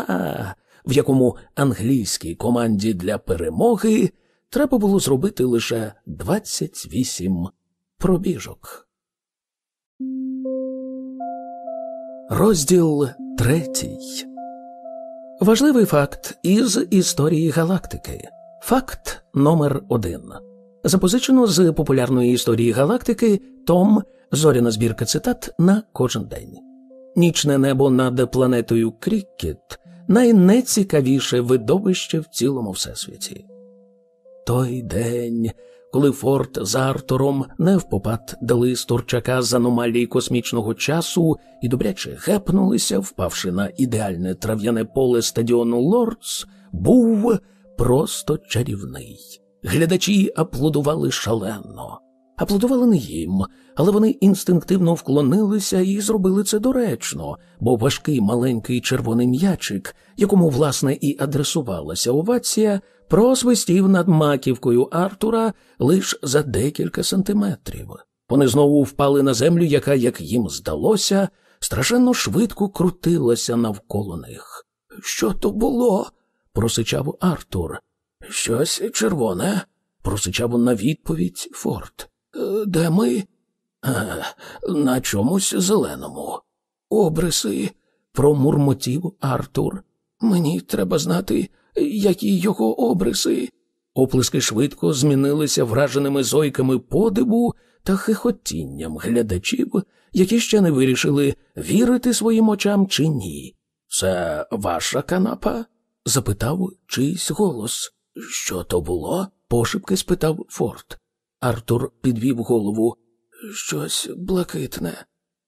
Speaker 1: в якому англійській команді для перемоги треба було зробити лише 28 пробіжок. Розділ третій. Важливий факт із історії галактики. Факт номер один. Запозичено з популярної історії галактики Том Зоряна збірка цитат на кожен день. Нічне небо над планетою Крікет найнецікавіше видовище в цілому всесвіті. Той день, коли Форт з Артуром невпопад дали Стурчака з аномалії космічного часу і добряче гепнулися, впавши на ідеальне трав'яне поле стадіону Лордс, був просто чарівний. Глядачі аплодували шалено. Аплодували не їм, але вони інстинктивно вклонилися і зробили це доречно, бо важкий маленький червоний м'ячик, якому, власне, і адресувалася овація, просвистів над маківкою Артура лише за декілька сантиметрів. Вони знову впали на землю, яка, як їм здалося, страшенно швидко крутилася навколо них. Що то було? просичав Артур. Щось червоне, просичав на відповідь Форд. «Е, де ми? «Е, на чомусь зеленому. Обриси, промурмотів Артур. Мені треба знати, які його обриси. Оплески швидко змінилися враженими зойками подиву та хихотінням глядачів, які ще не вирішили, вірити своїм очам чи ні. Це ваша канапа? запитав чийсь голос. Що то було? пошепки спитав Форд. Артур підвів голову. Щось блакитне.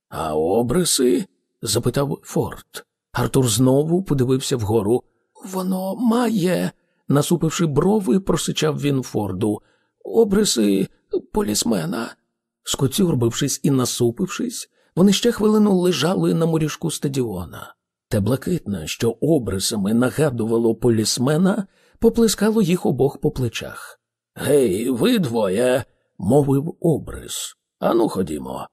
Speaker 1: А обриси? запитав Форд. Артур знову подивився вгору. Воно має, насупивши брови, просичав він Форду. Обриси полісмена. Скоцюрбившись і насупившись, вони ще хвилину лежали на морішку стадіона. Те блакитне, що обрисами нагадувало полісмена, поплескало їх обох по плечах. Гей, ви двоє, мовив обрис. Ану, ходімо.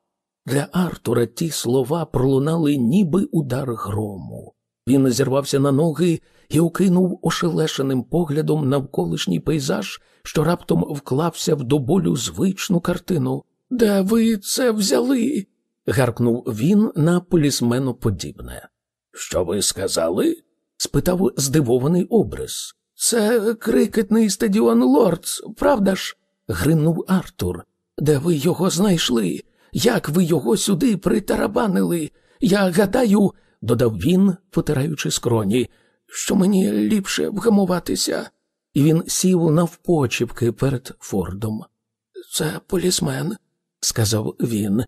Speaker 1: Для Артура ті слова пролунали, ніби удар грому. Він зірвався на ноги і окинув ошелешеним поглядом навколишній пейзаж, що раптом вклався в до болю звичну картину. Де ви це взяли? гаркнув він на полісмену подібне. Що ви сказали? спитав здивований обрис. Це крикетний стадіон Лордс, правда ж? гримнув Артур. Де ви його знайшли? Як ви його сюди притарабанили? Я гадаю, додав він, потираючи скроні, що мені ліпше вгамуватися. І він сів навпочіпки перед Фордом. Це полісмен, сказав він.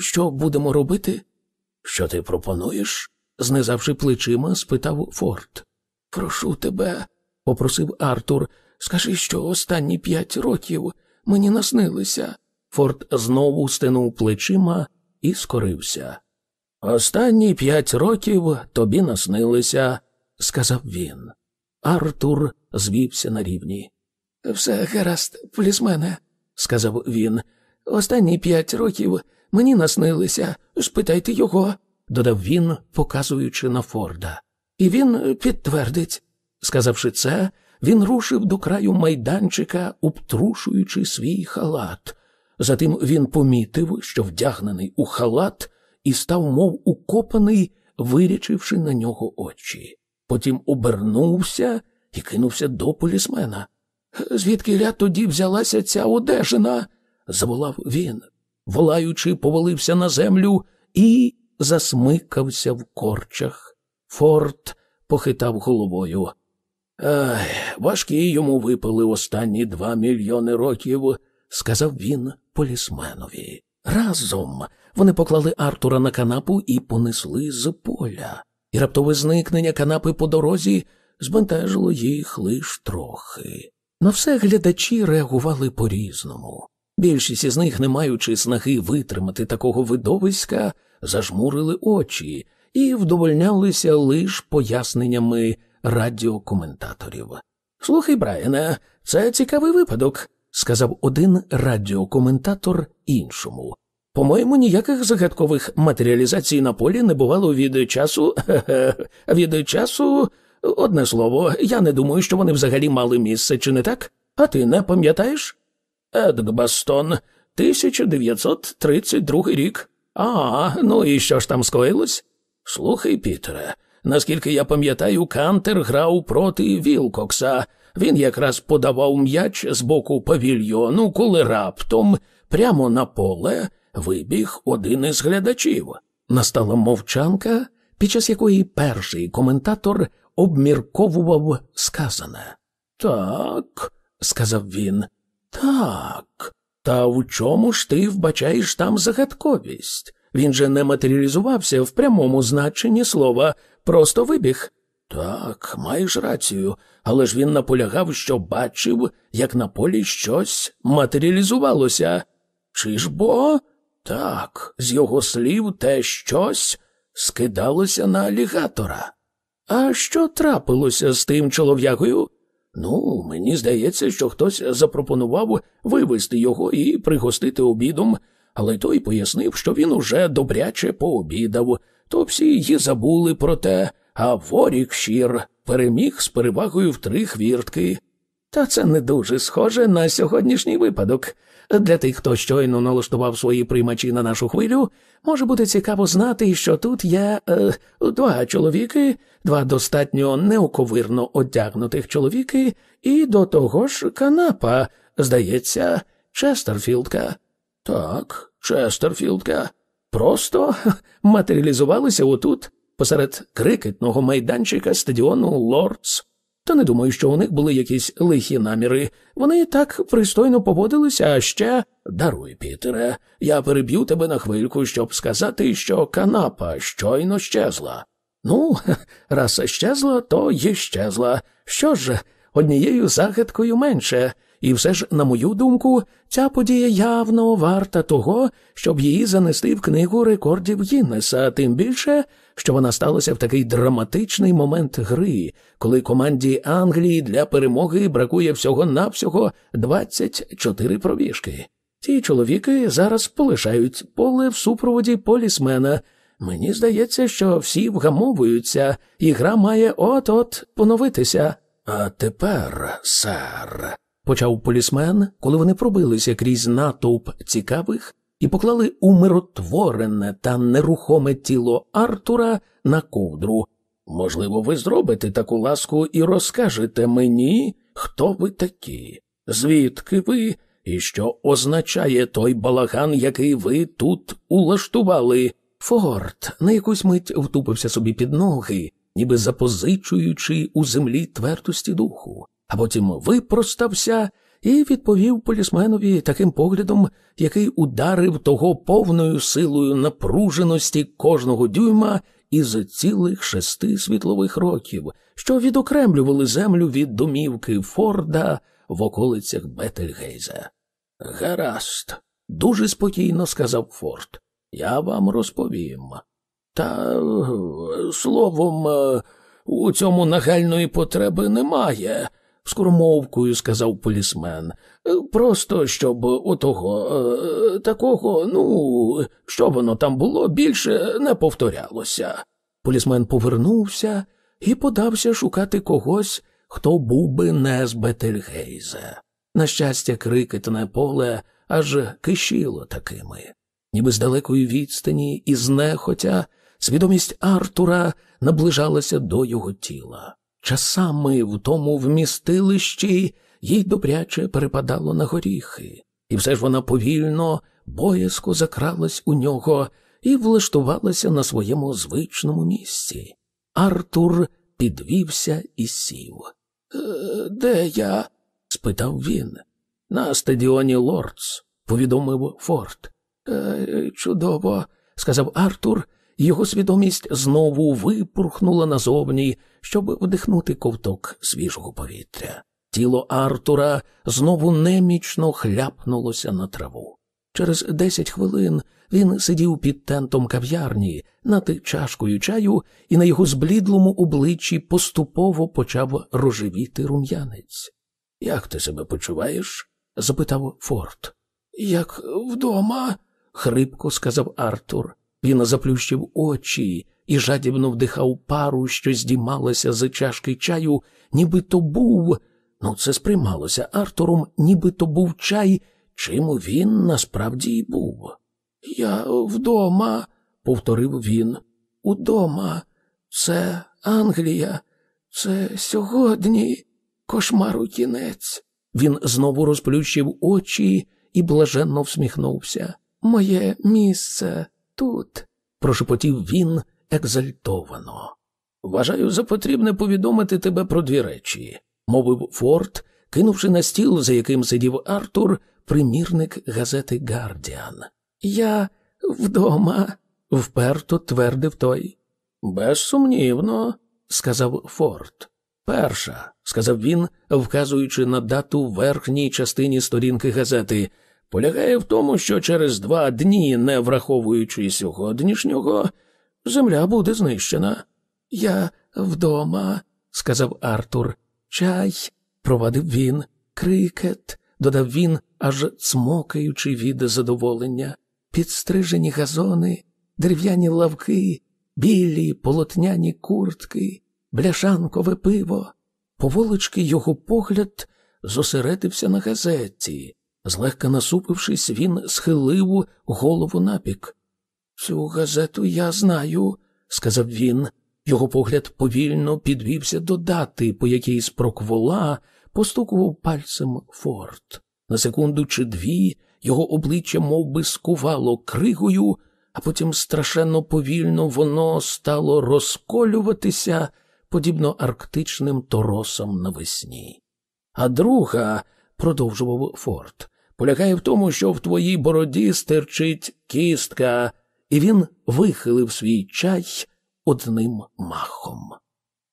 Speaker 1: Що будемо робити? Що ти пропонуєш? знизавши плечима, спитав Форд. Прошу тебе, попросив Артур, скажи, що останні п'ять років мені наснилися. Форд знову стинув плечима і скорився. Останні п'ять років тобі наснилися, сказав він. Артур звівся на рівні. Все гаразд, полісмене, сказав він. Останні п'ять років мені наснилися. Спитайте його. додав він, показуючи на Форда. І він підтвердить. Сказавши це, він рушив до краю майданчика, обтрушуючи свій халат. Затим він помітив, що вдягнений у халат, і став, мов укопаний, вирячивши на нього очі. Потім обернувся і кинувся до полісмена. Звідки ля тоді взялася ця одежина? заволав він, волаючи, повалився на землю і засмикався в корчах. Форт похитав головою. Ай, важкі йому випали останні два мільйони років, сказав він полісменові. Разом вони поклали Артура на канапу і понесли з поля, і раптове зникнення канапи по дорозі збентежило їх лиш трохи. На все глядачі реагували по різному. Більшість із них, не маючи снаги витримати такого видовиська, зажмурили очі і вдовольнялися лише поясненнями радіокоментаторів. Слухай, Брайане, це цікавий випадок, сказав один радіокоментатор іншому. По-моєму, ніяких загадкових матеріалізацій на полі не бувало від часу. (laughs) від часу. Одне слово, я не думаю, що вони взагалі мали місце, чи не так? А ти не пам'ятаєш? Едкбастон, 1932 рік. А, ну і що ж там скоїлось? Слухай, Пітере, наскільки я пам'ятаю, Кантер грав проти Вілкокса. Він якраз подавав м'яч з боку павільйону, коли раптом прямо на поле вибіг один із глядачів. Настала мовчанка, під час якої перший коментатор обмірковував сказане. Так, сказав він, так. Та в чому ж ти вбачаєш там загадковість? Він же не матеріалізувався в прямому значенні слова, просто вибіг. Так, маєш рацію, але ж він наполягав, що бачив, як на полі щось матеріалізувалося. Чи ж бо? Так, з його слів, те щось скидалося на алігатора. А що трапилося з тим чолов'якою? Ну, мені здається, що хтось запропонував вивезти його і пригостити обідом, але той пояснив, що він уже добряче пообідав, то всі її забули про те, а Ворікшір переміг з перевагою в три хвіртки. Та це не дуже схоже на сьогоднішній випадок. Для тих, хто щойно налаштував свої приймачі на нашу хвилю, може бути цікаво знати, що тут є е, два чоловіки, два достатньо неоковирно одягнутих чоловіки, і до того ж канапа, здається, Честерфілдка. Так, Честерфілдка. Просто (laughs) матеріалізувалися отут, посеред крикетного майданчика стадіону Лордс. Та не думаю, що у них були якісь лихі наміри. Вони так пристойно поводилися, а ще даруй, Пітере, я переб'ю тебе на хвильку, щоб сказати, що канапа щойно щезла. Ну, (laughs) раз щезла, то й щезла. Що ж, однією загадкою менше. І все ж, на мою думку, ця подія явно варта того, щоб її занести в книгу рекордів Гіннеса, тим більше, що вона сталася в такий драматичний момент гри, коли команді Англії для перемоги бракує всього-навсього 24 пробіжки. Ті чоловіки зараз полишають поле в супроводі полісмена. Мені здається, що всі вгамовуються, і гра має от-от поновитися. А тепер, сер, почав полісмен, коли вони пробилися крізь натовп цікавих і поклали умиротворене та нерухоме тіло Артура на ковдру. Можливо, ви зробите таку ласку і розкажете мені, хто ви такі, звідки ви і що означає той балаган, який ви тут улаштували. Форт на якусь мить втупився собі під ноги, ніби запозичуючи у землі твердості духу, а потім випростався і відповів полісменові таким поглядом, який ударив того повною силою напруженості кожного дюйма із цілих шести світлових років, що відокремлювали землю від домівки Форда в околицях Бетельгейза. Гаразд, дуже спокійно сказав Форд. Я вам розповім. Та, словом, у цьому нагальної потреби немає. Скоромовкою сказав полісмен. Просто щоб отого е, такого, ну, що воно там було, більше не повторялося. Полісмен повернувся і подався шукати когось, хто був би не з Бетельгейзе. На щастя, крикетне поле аж кишіло такими, ніби з далекої відстані і знехотя свідомість Артура наближалася до його тіла. Часами в тому вмістилищі їй добряче перепадало на горіхи, і все ж вона повільно, боязко закралась у нього і влаштувалася на своєму звичному місці. Артур підвівся і сів. «Е, Де я? спитав він. На стадіоні Лордс, повідомив Форд. «Е, Чудово, сказав Артур, його свідомість знову випурхнула назовні, щоб вдихнути ковток свіжого повітря. Тіло Артура знову немічно хляпнулося на траву. Через десять хвилин він сидів під тентом кав'ярні над чашкою чаю, і на його зблідлому обличчі поступово почав рожевіти рум'янець. Як ти себе почуваєш? запитав Форд. Як вдома, хрипко сказав Артур. Він заплющив очі і жадібно вдихав пару, що здіймалася з чашки чаю, ніби то був. Ну, це сприймалося Артуром, ніби то був чай, чим він насправді й був. Я вдома, повторив він. Удома. Це Англія, це сьогодні кошмару кінець. Він знову розплющив очі і блаженно всміхнувся. Моє місце тут, прошепотів він екзальтовано. Вважаю за потрібне повідомити тебе про дві речі, мовив Форд, кинувши на стіл, за яким сидів Артур, примірник газети Гардіан. Я вдома, вперто твердив той. Безсумнівно, сказав Форд. Перша, сказав він, вказуючи на дату в верхній частині сторінки газети, полягає в тому, що через два дні, не враховуючи сьогоднішнього, земля буде знищена. Я вдома, сказав Артур. Чай, провадив він, крикет, додав він, аж цмокаючи від задоволення, підстрижені газони, дерев'яні лавки, білі полотняні куртки, бляшанкове пиво. Поволочки його погляд зосередився на газеті. Злегка насупившись, він схилив голову напік. Цю газету я знаю, сказав він. Його погляд повільно підвівся до дати, по якій з проквола постукував пальцем Форд. На секунду чи дві його обличчя мов би, скувало кригою, а потім страшенно повільно воно стало розколюватися, подібно арктичним торосам навесні. А друга, продовжував Форд, полягає в тому, що в твоїй бороді стирчить кістка, і він вихилив свій чай одним махом.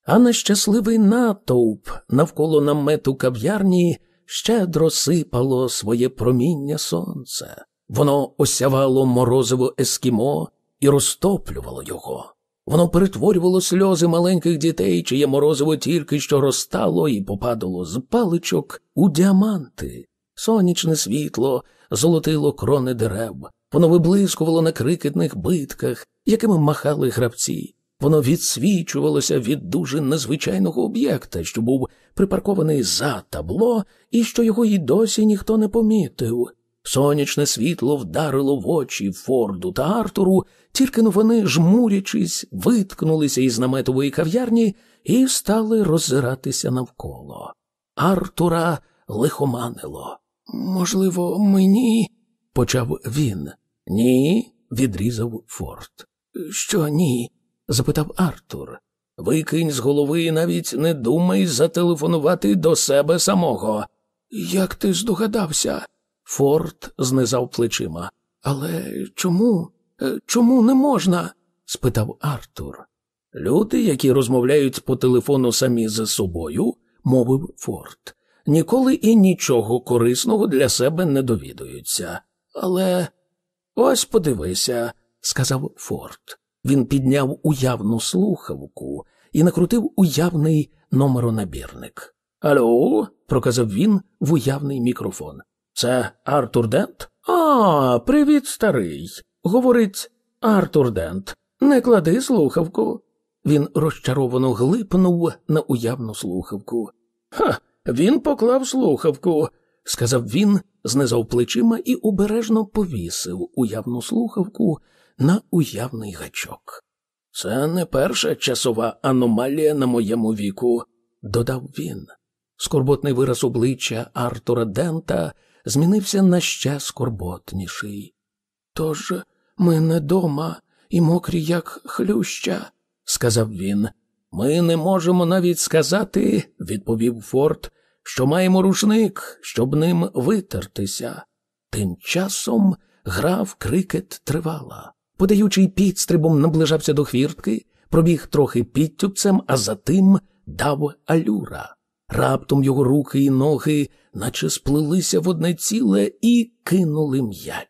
Speaker 1: А нещасливий натовп навколо намету кав'ярні щедро сипало своє проміння сонце. Воно осявало морозиво ескімо і розтоплювало його. Воно перетворювало сльози маленьких дітей, чиє морозиво тільки що розтало і попадало з паличок у діаманти. Сонячне світло золотило крони дерев, воно виблискувало на крикетних битках, якими махали гравці. Воно відсвічувалося від дуже незвичайного об'єкта, що був припаркований за табло, і що його й досі ніхто не помітив. Сонячне світло вдарило в очі Форду та Артуру, тільки вони, жмурячись, виткнулися із наметової кав'ярні і стали роззиратися навколо. Артура лихоманило. Можливо, мені, почав він. Ні, відрізав Форд. Що ні? запитав Артур. Викинь з голови і навіть не думай зателефонувати до себе самого. Як ти здогадався? Форд знизав плечима. Але чому? Е, чому не можна? спитав Артур. Люди, які розмовляють по телефону самі з собою, мовив Форд, ніколи і нічого корисного для себе не довідуються. Але ось подивися, сказав Форд. Він підняв уявну слухавку і накрутив уявний номеронабірник. Алло, проказав він в уявний мікрофон. Це Артур Дент? А, привіт, старий. Говорить Артур Дент. Не клади слухавку. Він розчаровано глипнув на уявну слухавку. Ха, він поклав слухавку, сказав він, знизав плечима і обережно повісив уявну слухавку на уявний гачок. Це не перша часова аномалія на моєму віку, додав він. Скорботний вираз обличчя Артура Дента змінився на ще скорботніший. Тож ми не дома і мокрі, як хлюща, сказав він. Ми не можемо навіть сказати, відповів Форд, що маємо рушник, щоб ним витертися. Тим часом гра в крикет тривала. Подаючий підстрибом наближався до хвіртки, пробіг трохи підтюпцем, а затим дав алюра. Раптом його руки і ноги, наче сплилися в одне ціле, і кинули м'яч.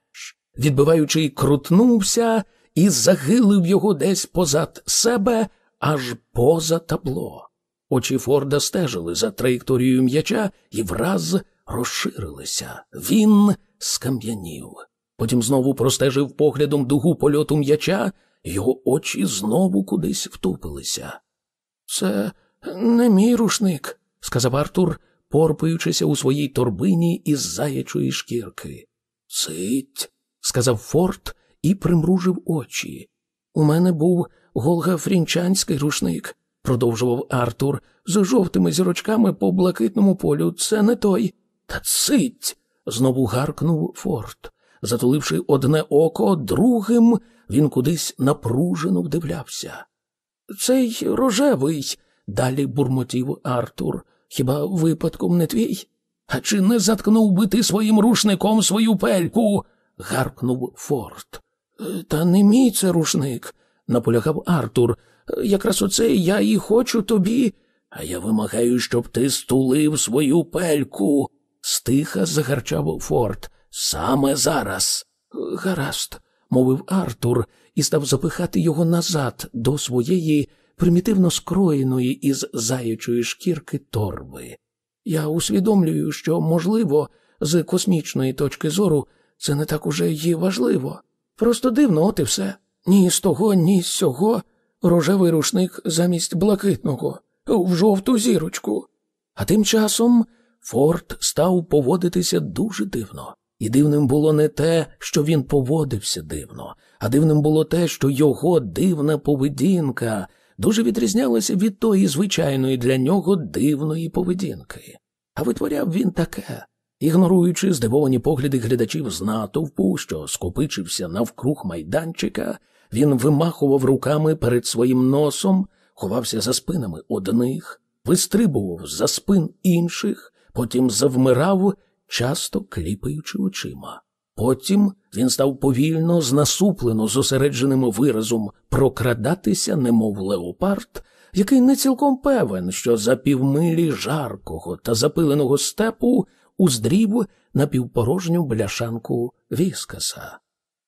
Speaker 1: Відбиваючий крутнувся і загилив його десь позад себе, аж поза табло. Очі Форда стежили за траєкторією м'яча і враз розширилися. Він скам'янів. Потім знову простежив поглядом дугу польоту м'яча, його очі знову кудись втупилися. Це не мій рушник, сказав Артур, порпаючися у своїй торбині із заячої шкірки. Цить, сказав Форд і примружив очі. У мене був голгафрінчанський рушник, продовжував Артур, з жовтими зірочками по блакитному полю. Це не той. Та цить. знову гаркнув Форд. Затуливши одне око, другим він кудись напружено вдивлявся. Цей рожевий, далі бурмотів Артур. Хіба випадком не твій? А чи не заткнув би ти своїм рушником свою пельку? гаркнув Форд. Та не мій це рушник, наполягав Артур. Якраз оце я і хочу тобі. А я вимагаю, щоб ти стулив свою пельку, стиха загарчав Форд. Саме зараз. Гаразд, мовив Артур і став запихати його назад до своєї примітивно скроєної із заячої шкірки торби. Я усвідомлюю, що, можливо, з космічної точки зору це не так уже й важливо. Просто дивно, от і все. Ні з того, ні з сього рожевий рушник замість блакитного, в жовту зірочку. А тим часом Форд став поводитися дуже дивно. І дивним було не те, що він поводився дивно, а дивним було те, що його дивна поведінка дуже відрізнялася від тої звичайної для нього дивної поведінки. А витворяв він таке, ігноруючи здивовані погляди глядачів з натовпу, що скопичився навкруг майданчика, він вимахував руками перед своїм носом, ховався за спинами одних, вистрибував за спин інших, потім завмирав часто кліпаючи очима. Потім він став повільно, з насуплено зосередженим виразом прокрадатися, немов леопард, який не цілком певен, що за півмилі жаркого та запиленого степу уздрів на півпорожню бляшанку віскаса.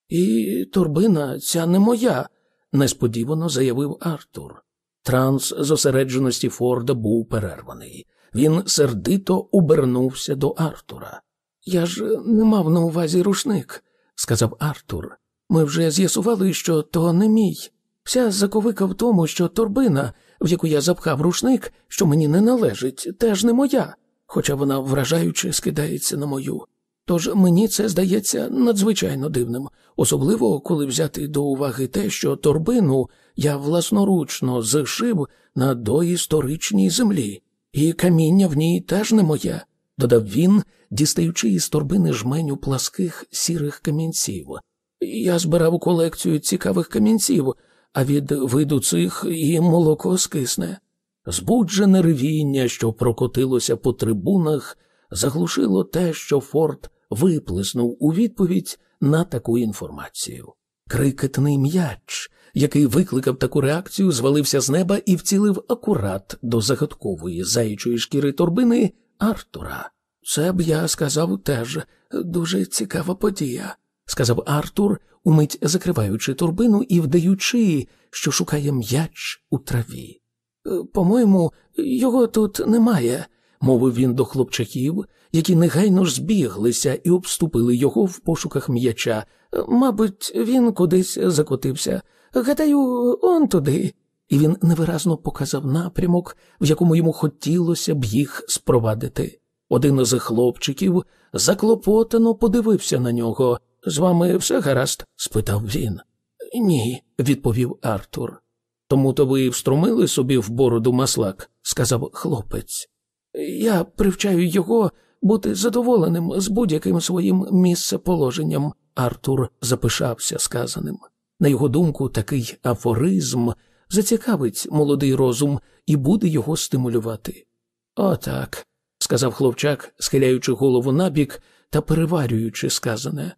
Speaker 1: І торбина ця не моя, несподівано заявив Артур. Транс зосередженості Форда був перерваний. Він сердито обернувся до Артура. Я ж не мав на увазі рушник, сказав Артур. Ми вже з'ясували, що то не мій. Вся заковика в тому, що торбина, в яку я запхав рушник, що мені не належить, теж не моя, хоча вона вражаюче скидається на мою. Тож мені це здається надзвичайно дивним, особливо коли взяти до уваги те, що торбину я власноручно зшив на доісторичній землі. І каміння в ній теж не моє, додав він, дістаючи із торбини жменю пласких сірих камінців. Я збирав колекцію цікавих камінців, а від виду цих і молоко скисне. Збуджене ревіння, що прокотилося по трибунах, заглушило те, що Форд виплеснув у відповідь на таку інформацію. Крикетний м'яч, який викликав таку реакцію, звалився з неба і вцілив акурат до загадкової заячої шкіри торбини Артура. Це б я сказав теж дуже цікава подія, сказав Артур, умить закриваючи торбину і вдаючи, що шукає м'яч у траві. По-моєму, його тут немає. мовив він до хлопчаків, які негайно ж збіглися і обступили його в пошуках м'яча. Мабуть, він кудись закотився. Гадаю, он туди. І він невиразно показав напрямок, в якому йому хотілося б їх спровадити. Один із хлопчиків заклопотано подивився на нього. З вами все гаразд? спитав він. Ні, відповів Артур. Тому то ви вструмили собі в бороду маслак, сказав хлопець. Я привчаю його бути задоволеним з будь-яким своїм місцеположенням. Артур запишався сказаним. На його думку, такий афоризм зацікавить молодий розум і буде його стимулювати. Отак, сказав хлопчак, схиляючи голову набік та переварюючи сказане.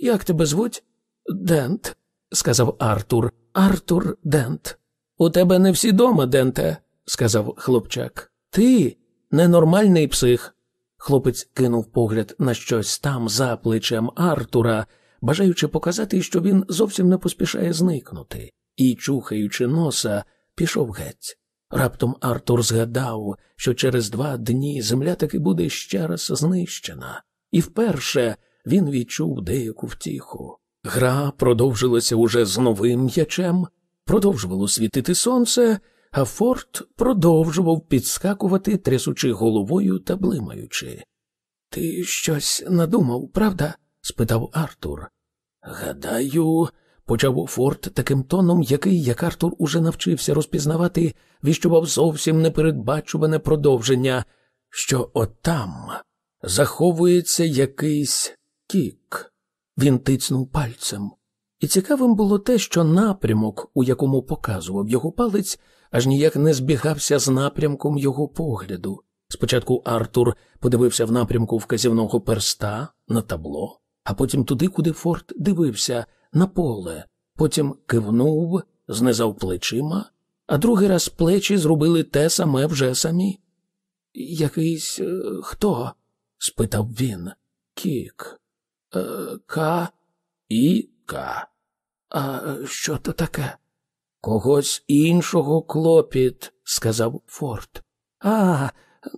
Speaker 1: Як тебе звуть? Дент, сказав Артур. Артур Дент. У тебе не всі дома, Денте, сказав хлопчак. Ти ненормальний псих. Хлопець кинув погляд на щось там за плечем Артура, бажаючи показати, що він зовсім не поспішає зникнути, і, чухаючи носа, пішов геть. Раптом Артур згадав, що через два дні земля таки буде ще раз знищена, і вперше він відчув деяку втіху. Гра продовжилася уже з новим м'ячем, продовжувало світити сонце, а Форт продовжував підскакувати, трясучи головою та блимаючи. Ти щось надумав, правда? спитав Артур. Гадаю, почав Форт таким тоном, який, як Артур уже навчився розпізнавати, віщував зовсім непередбачуване продовження, що отам заховується якийсь кік. Він тицнув пальцем. І цікавим було те, що напрямок, у якому показував його палець, аж ніяк не збігався з напрямком його погляду. Спочатку Артур подивився в напрямку вказівного перста на табло, а потім туди, куди Форд дивився, на поле, потім кивнув, знизав плечима, а другий раз плечі зробили те саме вже самі. Якийсь е, хто? спитав він. Кік. Е, К і К. А що то таке? Когось іншого клопіт, сказав Форд. А,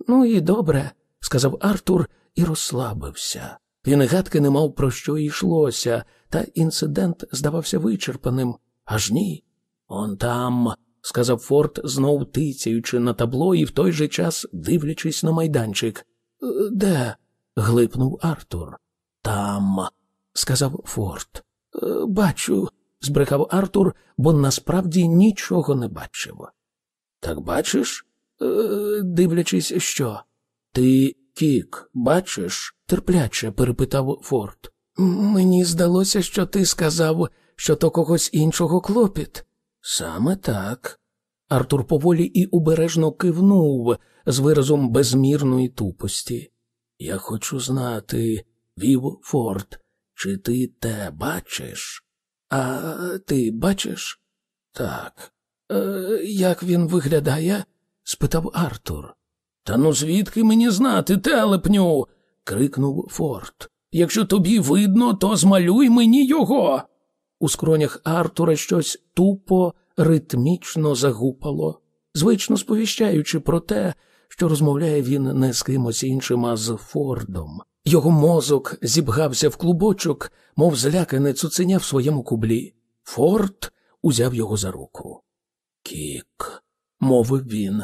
Speaker 1: ну і добре, сказав Артур і розслабився. Він гадки не мав про що йшлося, та інцидент здавався вичерпаним. Аж ні. Он там, сказав Форд, знов тицяючи на табло і в той же час дивлячись на майданчик. Де? глипнув Артур. Там, сказав Форд. Бачу, збрехав Артур, бо насправді нічого не бачив. Так бачиш? Е, дивлячись, що? Ти кік, бачиш? терпляче перепитав Форд. Мені здалося, що ти сказав, що то когось іншого клопіт. Саме так. Артур поволі і обережно кивнув з виразом безмірної тупості. Я хочу знати, вів Форд, чи ти те бачиш? А ти бачиш? Так. Е, Як він виглядає? спитав Артур. Та ну звідки мені знати, телепню? крикнув Форд. Якщо тобі видно, то змалюй мені його. У скронях Артура щось тупо, ритмічно загупало, звично сповіщаючи про те, що розмовляє він не з кимось іншим, а з Фордом. Його мозок зібгався в клубочок, мов злякане цуценя в своєму кублі. Форд узяв його за руку. Кік, мовив він,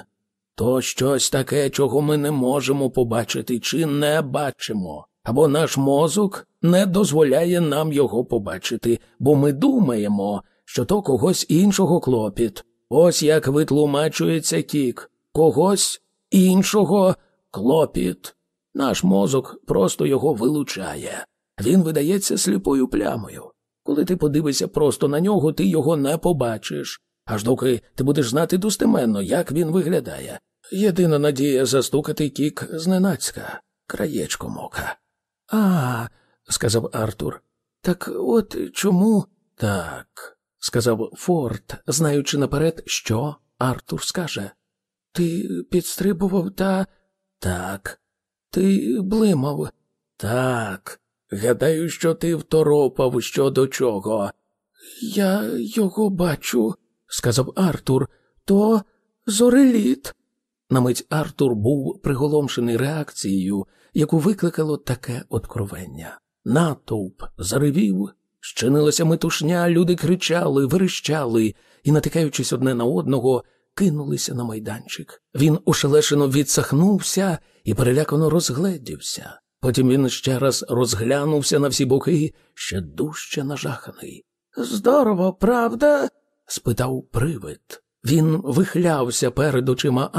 Speaker 1: то щось таке, чого ми не можемо побачити чи не бачимо, або наш мозок не дозволяє нам його побачити, бо ми думаємо, що то когось іншого клопіт. Ось як витлумачується кік, когось іншого клопіт. Наш мозок просто його вилучає. Він видається сліпою плямою. Коли ти подивишся просто на нього, ти його не побачиш, аж доки ти будеш знати достеменно, як він виглядає. Єдина надія застукати кік зненацька, краєчком ока. А, сказав Артур. Так от чому? Так, сказав Форд, знаючи наперед, що Артур скаже. Ти підстрибував та. Так. Ти блимав. Так. Гадаю, що ти второпав що до чого. Я його бачу, сказав Артур, то зореліт. На мить Артур був приголомшений реакцією, яку викликало таке откровення. Натовп заревів, щинилася метушня, люди кричали, верещали і, натикаючись одне на одного, кинулися на майданчик. Він ошелешено відсахнувся і перелякано розгледівся. Потім він ще раз розглянувся на всі боки, ще дужче нажаханий. Здорово, правда? Спитав привид. Він вихлявся перед очима